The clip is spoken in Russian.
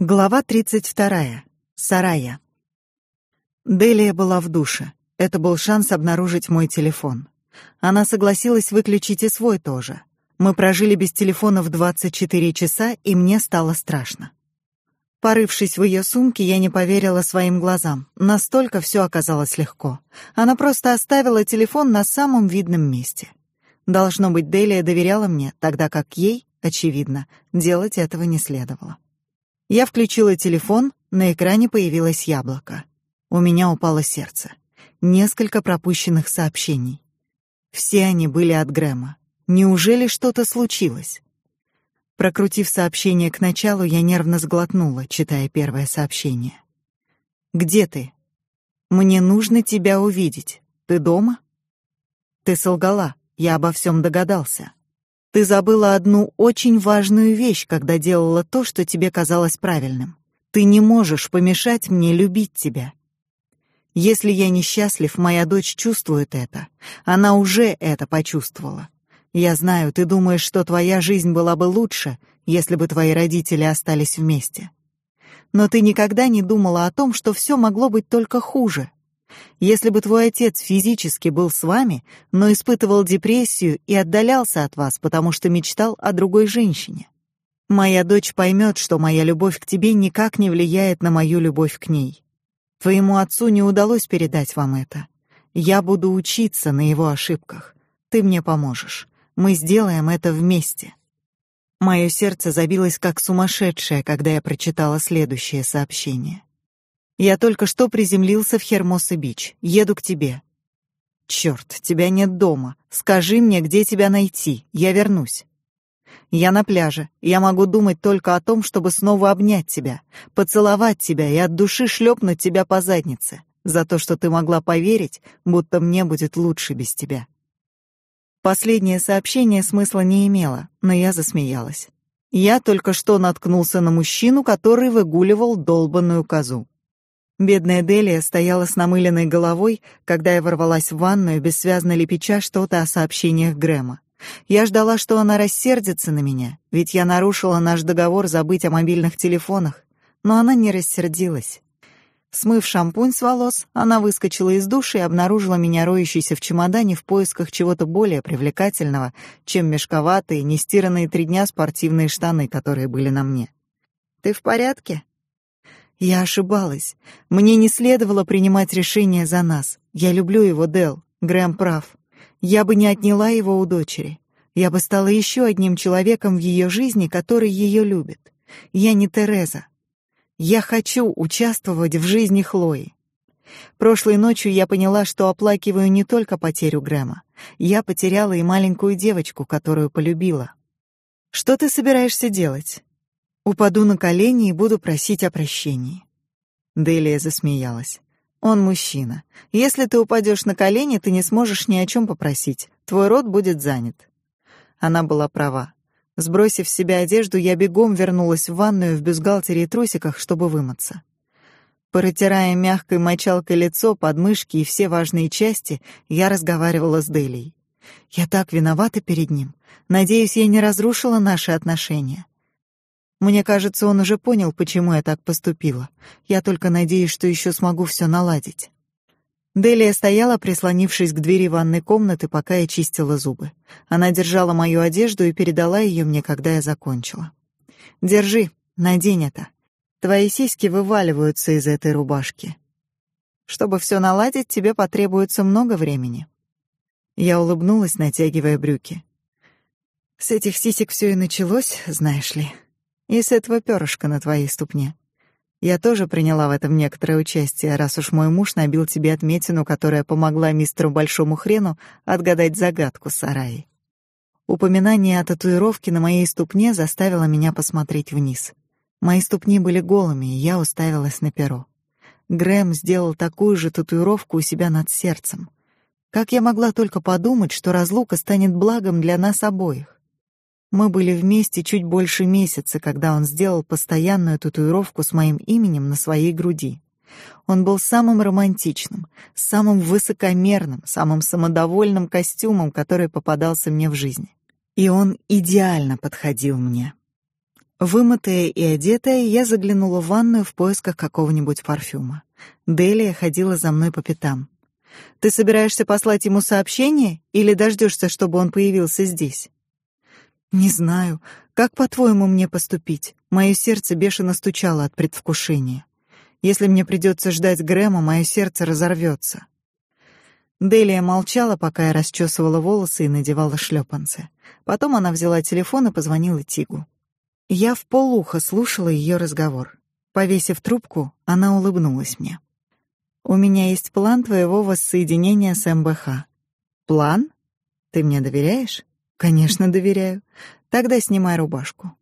Глава 32. Сарая. Делия была в душе. Это был шанс обнаружить мой телефон. Она согласилась выключить и свой тоже. Мы прожили без телефона в 24 часа, и мне стало страшно. Порывшись в ее сумке, я не поверила своим глазам. Настолько все оказалось легко. Она просто оставила телефон на самом видном месте. Должно быть, Делия доверяла мне, тогда как ей, очевидно, делать этого не следовало. Я включила телефон, на экране появилось яблоко. У меня упало сердце. Несколько пропущенных сообщений. Все они были от Грэма. Неужели что-то случилось? Прокрутив сообщение к началу, я нервно сглотнула, читая первое сообщение. «Где ты? Мне нужно тебя увидеть. Ты дома?» «Ты солгала. Я обо всем догадался. Ты забыла одну очень важную вещь, когда делала то, что тебе казалось правильным. Ты не можешь помешать мне любить тебя. Если я несчастлив, моя дочь чувствует это. Она уже это почувствовала. Я знаю, ты думаешь, что твоя жизнь была бы лучше, если бы твои родители остались вместе. Но ты никогда не думала о том, что все могло быть только хуже. Если бы твой отец физически был с вами, но испытывал депрессию и отдалялся от вас, потому что мечтал о другой женщине. Моя дочь поймет, что моя любовь к тебе никак не влияет на мою любовь к ней. Твоему отцу не удалось передать вам это. Я буду учиться на его ошибках. Ты мне поможешь. Мы сделаем это вместе. Мое сердце забилось как сумасшедшее, когда я прочитала следующее сообщение. Я только что приземлился в Хермоса-Бич. Еду к тебе. Черт, тебя нет дома. Скажи мне, где тебя найти. Я вернусь. Я на пляже. Я могу думать только о том, чтобы снова обнять тебя, поцеловать тебя и от души шлепнуть тебя по заднице за то, что ты могла поверить, будто мне будет лучше без тебя. Последнее сообщение смысла не имело, но я засмеялась. Я только что наткнулся на мужчину, который выгуливал долбанную козу. Бедная Делия стояла с намыленной головой, когда я ворвалась в ванную, бессвязно лепеча что-то о сообщениях Грэма. Я ждала, что она рассердится на меня, ведь я нарушила наш договор забыть о мобильных телефонах, но она не рассердилась. Смыв шампунь с волос, она выскочила из души и обнаружила меня роющейся в чемодане в поисках чего-то более привлекательного, чем мешковатые, нестиранные три дня спортивные штаны, которые были на мне. «Ты в порядке?» Я ошибалась. Мне не следовало принимать решение за нас. Я люблю его, Дел. Грэм прав. Я бы не отняла его у дочери. Я бы стала еще одним человеком в ее жизни, который ее любит. Я не Тереза. Я хочу участвовать в жизни Хлои. Прошлой ночью я поняла, что оплакиваю не только потерю Грэма. Я потеряла и маленькую девочку, которую полюбила. Что ты собираешься делать? Упаду на колени и буду просить о прощении. Делия засмеялась. Он мужчина. Если ты упадешь на колени, ты не сможешь ни о чем попросить. Твой рот будет занят. Она была права. Сбросив с себя одежду, я бегом вернулась в ванную в бюстгальтере и трусиках, чтобы вымыться. Протирая мягкой мочалкой лицо, подмышки и все важные части, я разговаривала с Делией. Я так виновата перед ним. Надеюсь, я не разрушила наши отношения. Мне кажется, он уже понял, почему я так поступила. Я только надеюсь, что еще смогу все наладить. Делия стояла, прислонившись к двери ванной комнаты, пока я чистила зубы. Она держала мою одежду и передала ее мне, когда я закончила. Держи, надень это. Твои сиськи вываливаются из этой рубашки. Чтобы все наладить, тебе потребуется много времени. Я улыбнулась, натягивая брюки. С этих сисек все и началось, знаешь ли и с этого перышка на твоей ступне. Я тоже приняла в этом некоторое участие, раз уж мой муж набил тебе отметину, которая помогла мистеру Большому Хрену отгадать загадку сараи. Упоминание о татуировке на моей ступне заставило меня посмотреть вниз. Мои ступни были голыми, и я уставилась на перо. Грэм сделал такую же татуировку у себя над сердцем. Как я могла только подумать, что разлука станет благом для нас обоих? Мы были вместе чуть больше месяца, когда он сделал постоянную татуировку с моим именем на своей груди. Он был самым романтичным, самым высокомерным, самым самодовольным костюмом, который попадался мне в жизни. И он идеально подходил мне. Вымытая и одетая, я заглянула в ванную в поисках какого-нибудь парфюма. Делия ходила за мной по пятам. Ты собираешься послать ему сообщение или дождешься, чтобы он появился здесь? Не знаю. Как, по-твоему, мне поступить? Мое сердце бешено стучало от предвкушения. Если мне придется ждать Грэма, мое сердце разорвется. Делия молчала, пока я расчесывала волосы и надевала шлепанцы. Потом она взяла телефон и позвонила Тигу. Я в полухо слушала ее разговор. Повесив трубку, она улыбнулась мне. У меня есть план твоего воссоединения с МБХ. План? Ты мне доверяешь? Конечно, доверяю. Тогда снимай рубашку.